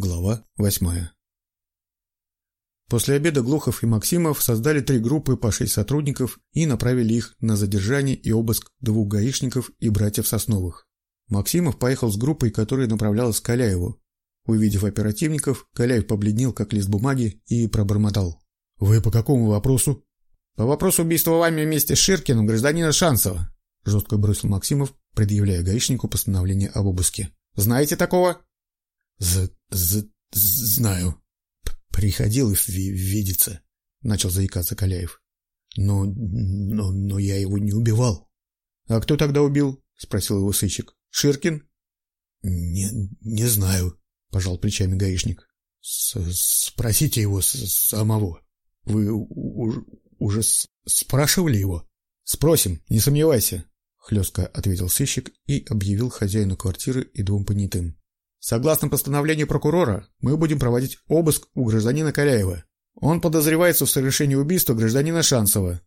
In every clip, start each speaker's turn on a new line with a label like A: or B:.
A: Глава восьмая После обеда Глухов и Максимов создали три группы по шесть сотрудников и направили их на задержание и обыск двух гаишников и братьев Сосновых. Максимов поехал с группой, которая направлялась к Каляеву. Увидев оперативников, Каляев побледнел, как лист бумаги, и пробормотал. «Вы по какому вопросу?»
B: «По вопросу убийства вами вместе с Ширкиным гражданина Шансова», жестко бросил Максимов, предъявляя гаишнику постановление об обыске. «Знаете такого?»
A: «З... з... знаю. Приходил видеться», — начал заикаться Каляев. «Но... но... но я его не убивал».
B: «А кто тогда убил?» — спросил его сыщик. «Ширкин?»
A: «Не... не знаю», — пожал плечами гаишник. С «Спросите его самого. Вы уже, уже спрашивали его?»
B: «Спросим, не сомневайся», — хлестко ответил сыщик и объявил хозяину квартиры и двум понятым. Согласно постановлению прокурора, мы будем проводить обыск у гражданина Каляева. Он подозревается в совершении убийства гражданина Шансова.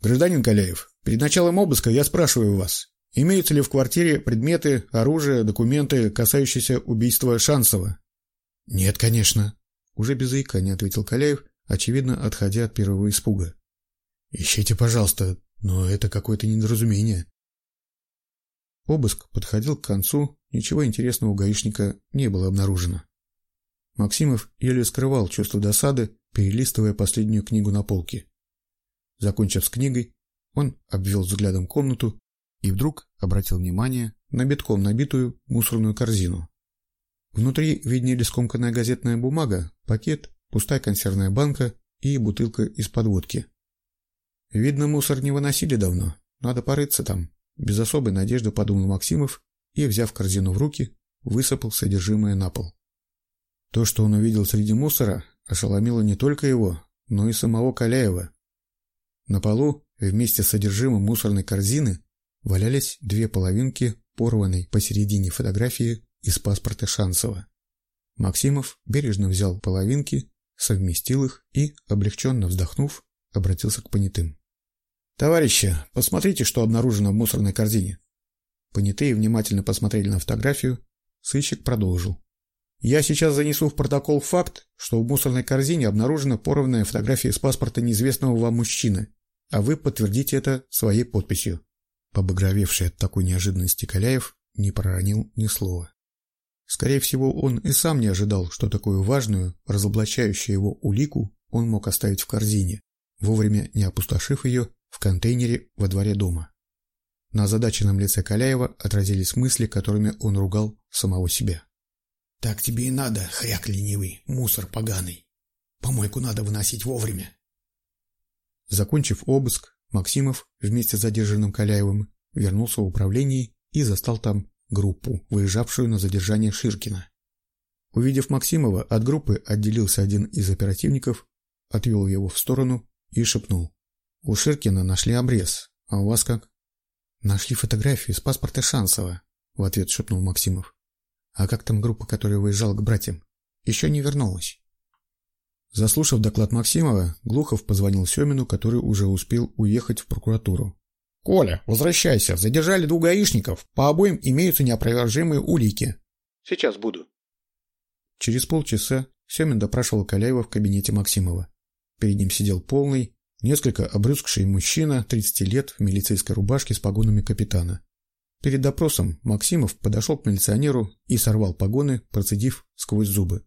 B: Гражданин Каляев, перед началом обыска я спрашиваю вас, имеются ли в квартире предметы, оружие, документы, касающиеся убийства Шансова?
A: Нет, конечно.
B: Уже без заикания ответил Каляев, очевидно, отходя от первого испуга.
A: Ищите, пожалуйста, но это какое-то недоразумение.
B: Обыск подходил к концу, ничего интересного у гаишника не было обнаружено. Максимов еле скрывал чувство досады, перелистывая последнюю книгу на полке. Закончив с книгой, он обвел взглядом комнату и вдруг обратил внимание на битком набитую мусорную корзину. Внутри виднелись скомканная газетная бумага, пакет, пустая консервная банка и бутылка из-под водки. Видно, мусор не выносили давно, надо порыться там. Без особой надежды подумал Максимов и, взяв корзину в руки, высыпал содержимое на пол. То, что он увидел среди мусора, ошеломило не только его, но и самого Каляева. На полу вместе с содержимым мусорной корзины валялись две половинки порванной посередине фотографии из паспорта Шансова. Максимов бережно взял половинки, совместил их и, облегченно вздохнув, обратился к понятым. «Товарищи, посмотрите, что обнаружено в мусорной корзине». Понятые внимательно посмотрели на фотографию. Сыщик продолжил. «Я сейчас занесу в протокол факт, что в мусорной корзине обнаружена порванная фотография с паспорта неизвестного вам мужчины, а вы подтвердите это своей подписью». Побагровевший от такой неожиданности Каляев не проронил ни слова. Скорее всего, он и сам не ожидал, что такую важную, разоблачающую его улику он мог оставить в корзине, вовремя не опустошив ее в контейнере во дворе дома. На озадаченном лице Каляева отразились мысли, которыми он ругал самого себя.
A: «Так тебе и надо, хряк ленивый, мусор поганый. Помойку надо выносить вовремя».
B: Закончив обыск, Максимов вместе с задержанным Каляевым вернулся в управление и застал там группу, выезжавшую на задержание Ширкина. Увидев Максимова, от группы отделился один из оперативников, отвел его в сторону и шепнул. У Ширкина нашли обрез. А у вас как? Нашли фотографию с паспорта Шансова, в ответ шепнул Максимов. А как там группа, которая выезжала к братьям? Еще не вернулась. Заслушав доклад Максимова, Глухов позвонил Семину, который уже успел уехать в прокуратуру. «Коля, возвращайся. Задержали двух гаишников. По обоим имеются неопровержимые улики». «Сейчас буду». Через полчаса Семин допрашивал Каляева в кабинете Максимова. Перед ним сидел полный, Несколько обрюзгший мужчина, 30 лет, в милицейской рубашке с погонами капитана. Перед допросом Максимов подошел к милиционеру и сорвал погоны, процедив сквозь зубы.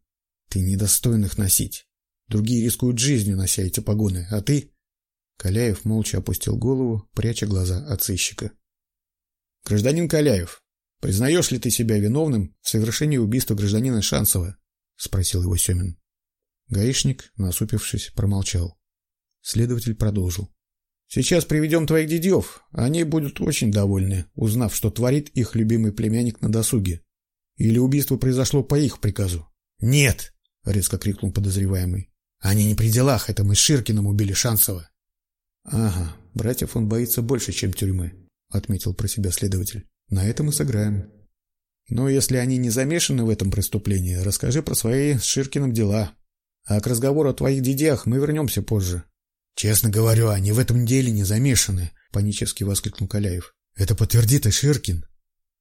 B: «Ты недостоин их носить. Другие рискуют жизнью, нося эти погоны, а ты...» Каляев молча опустил голову, пряча глаза от сыщика. «Гражданин Каляев, признаешь ли ты себя виновным в совершении убийства гражданина Шансова?» — спросил его Семин. Гаишник, насупившись, промолчал. Следователь продолжил. «Сейчас приведем твоих дедьев. Они будут очень довольны, узнав, что творит их любимый племянник на досуге. Или убийство произошло по их приказу».
A: «Нет!» — резко крикнул подозреваемый. «Они не при делах, это мы с Ширкиным убили Шансова».
B: «Ага, братьев он боится больше, чем тюрьмы», — отметил про себя следователь. «На этом мы сыграем». «Но если они не замешаны в этом преступлении, расскажи про свои с Ширкиным дела. А к разговору о твоих дедях мы вернемся позже.
A: «Честно говорю, они в этом деле не замешаны», — панически воскликнул Каляев. «Это подтвердит и Ширкин».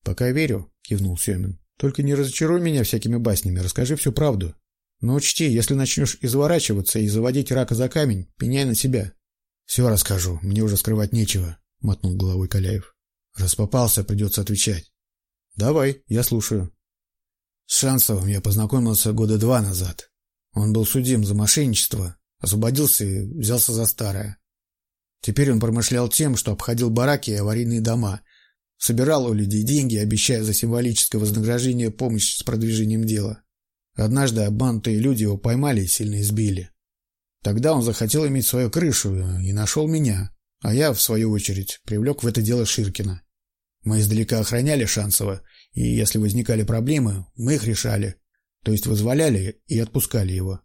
B: «Пока верю», — кивнул Семин.
A: Только не разочаруй меня всякими баснями, расскажи всю правду. Но учти, если начнешь изворачиваться и заводить рака за камень, пеняй на себя. Все расскажу, мне уже скрывать нечего, мотнул головой Каляев. Раз попался, придется отвечать. Давай, я слушаю. С Шансовым я познакомился года два назад. Он был судим за мошенничество, освободился и взялся за старое. Теперь он промышлял тем, что обходил бараки и аварийные дома, собирал у людей деньги, обещая за символическое вознаграждение помощь с продвижением дела. Однажды обманутые люди его поймали и сильно избили. Тогда он захотел иметь свою крышу и нашел меня, а я, в свою очередь, привлек в это дело Ширкина. Мы издалека охраняли Шансова, и если возникали проблемы, мы их решали, то есть вызволяли и отпускали его.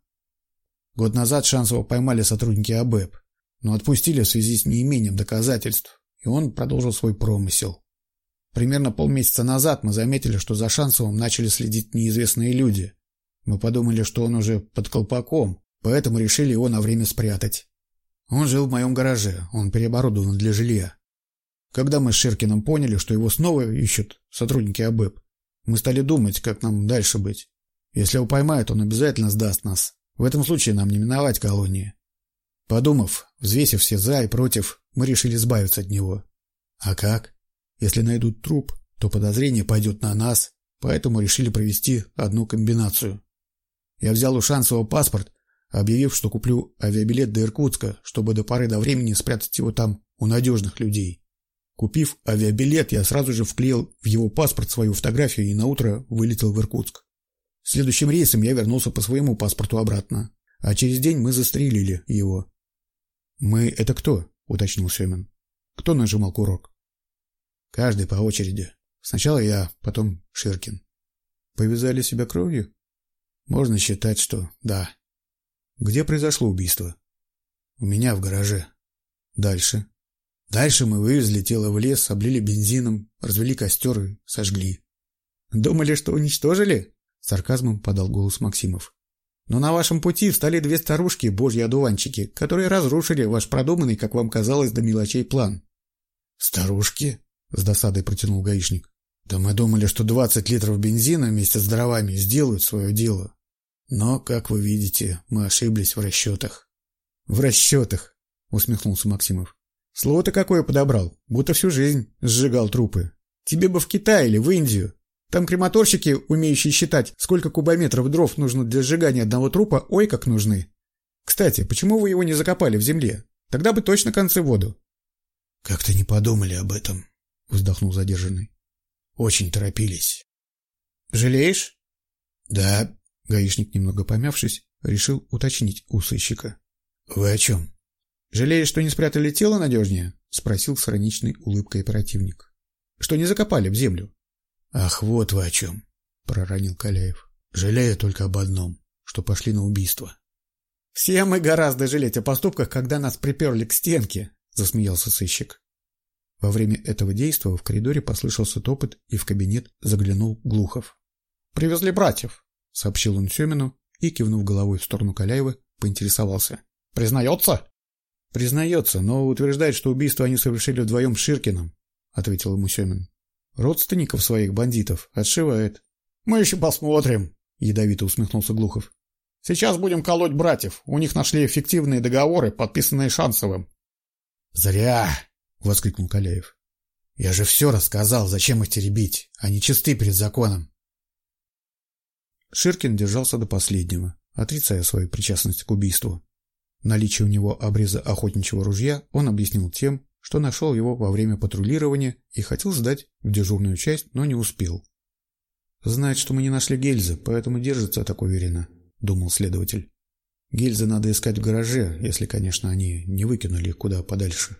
A: Год назад Шансова поймали сотрудники АБЭП, но отпустили в связи с неимением доказательств, и он продолжил свой промысел. Примерно полмесяца назад мы заметили, что за Шансовым начали следить неизвестные люди. Мы подумали, что он уже под колпаком, поэтому решили его на время спрятать. Он жил в моем гараже, он переоборудован для жилья. Когда мы с Ширкиным поняли, что его снова ищут сотрудники АБЭП, мы стали думать, как нам дальше быть. Если его поймают, он обязательно сдаст нас. В этом случае нам не миновать колонии. Подумав, взвесив все за и против, мы решили избавиться от него. А как? Если найдут труп, то подозрение пойдет на нас, поэтому решили провести одну комбинацию. Я взял у Шансова паспорт, объявив, что куплю авиабилет до Иркутска, чтобы до поры до времени спрятать его там у надежных людей. Купив авиабилет, я сразу же вклеил в его паспорт свою фотографию и наутро вылетел в Иркутск. Следующим рейсом я вернулся по своему паспорту обратно, а через день мы застрелили его. «Мы — это кто?» — уточнил Семин. «Кто нажимал курок?» «Каждый по очереди. Сначала я, потом Ширкин». «Повязали себя кровью?» «Можно считать, что да». «Где произошло убийство?» «У меня в гараже». «Дальше?» «Дальше мы вывезли тело в лес, облили бензином, развели костер и сожгли». «Думали, что уничтожили?» — сарказмом подал голос Максимов. Но на вашем пути встали две старушки, божьи одуванчики, которые разрушили ваш продуманный, как вам казалось, до мелочей план. Старушки? С досадой протянул гаишник. Да мы думали, что двадцать литров бензина вместе с дровами сделают свое дело. Но, как вы видите, мы ошиблись в расчетах. В расчетах, усмехнулся Максимов. Слово-то какое подобрал, будто всю жизнь сжигал трупы. Тебе бы в Китай или в Индию. Там крематорщики, умеющие считать, сколько кубометров дров нужно для сжигания одного трупа, ой, как нужны. Кстати, почему вы его не закопали в земле? Тогда бы точно концы воду. — Как-то не подумали об этом, — вздохнул задержанный. — Очень торопились. — Жалеешь? — Да, — гаишник, немного помявшись, решил уточнить у сыщика. — Вы о чем? — Жалеешь, что не спрятали тело надежнее? — спросил с ироничной улыбкой оперативник. — Что не закопали в землю? Ах, вот вы о чем, проронил Каляев. Жалею только об одном, что пошли на убийство. Все мы гораздо жалеть о поступках, когда нас приперли к стенке, засмеялся сыщик. Во время этого действия в коридоре послышался топот, и в кабинет заглянул Глухов. «Привезли братьев», — сообщил он Семину и, кивнув головой в сторону Каляева, поинтересовался. «Признается?» «Признается, но утверждает, что убийство они совершили вдвоем с Ширкиным», — ответил ему Семин. Родственников своих бандитов отшивает. Мы еще посмотрим, ядовито усмехнулся Глухов. Сейчас будем колоть братьев. У них нашли эффективные договоры, подписанные Шансовым. Зря, воскликнул Каляев. Я же все рассказал, зачем их теребить. Они чисты перед законом. Ширкин держался до последнего, отрицая свою причастность к убийству. Наличие у него обреза охотничьего ружья он объяснил тем, что нашел его во время патрулирования и хотел сдать в дежурную часть, но не успел. «Знает, что мы не нашли гильзы, поэтому держится так уверенно», — думал следователь. «Гильзы надо искать в гараже, если, конечно, они не выкинули куда подальше».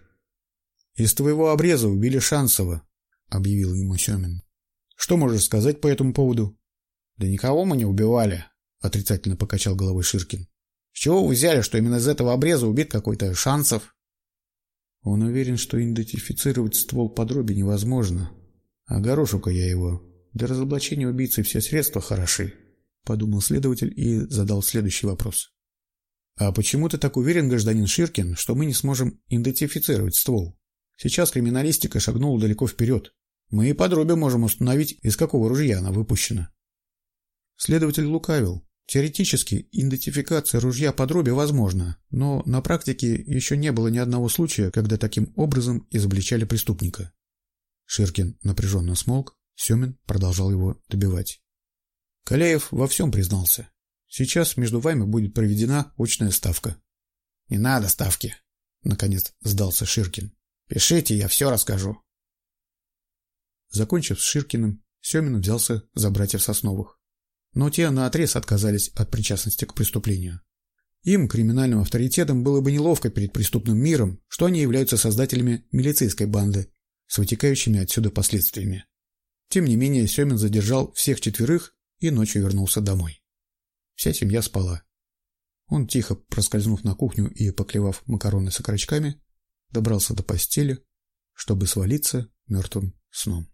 A: «Из твоего обреза убили Шансова», — объявил ему Семин. «Что можешь сказать по этому поводу?» «Да никого мы не убивали», — отрицательно покачал головой Ширкин. «С чего вы взяли, что именно из этого обреза убит какой-то Шансов?» Он уверен, что идентифицировать ствол подроби невозможно. А горошука я его. Для разоблачения убийцы все средства хороши. Подумал следователь и задал следующий вопрос. А почему ты так уверен, гражданин Ширкин, что мы не сможем идентифицировать ствол? Сейчас криминалистика шагнула далеко вперед. Мы и по дроби можем установить, из какого ружья она выпущена.
B: Следователь лукавил. Теоретически идентификация ружья по дроби возможна, но на практике еще не было ни одного случая, когда таким образом изобличали преступника. Ширкин напряженно смолк, Семин продолжал его добивать.
A: Каляев во всем признался. Сейчас между вами будет проведена очная ставка.
C: Не надо ставки, наконец сдался Ширкин. Пишите, я все расскажу.
B: Закончив с Ширкиным, Семин взялся за братьев Сосновых но те наотрез отказались от причастности к преступлению. Им, криминальным авторитетам, было бы неловко перед преступным миром, что они являются создателями милицейской банды с вытекающими отсюда последствиями. Тем не менее, Семин задержал всех четверых и ночью вернулся домой. Вся семья спала. Он, тихо проскользнув на кухню и поклевав макароны с окорочками, добрался до постели, чтобы свалиться мертвым сном.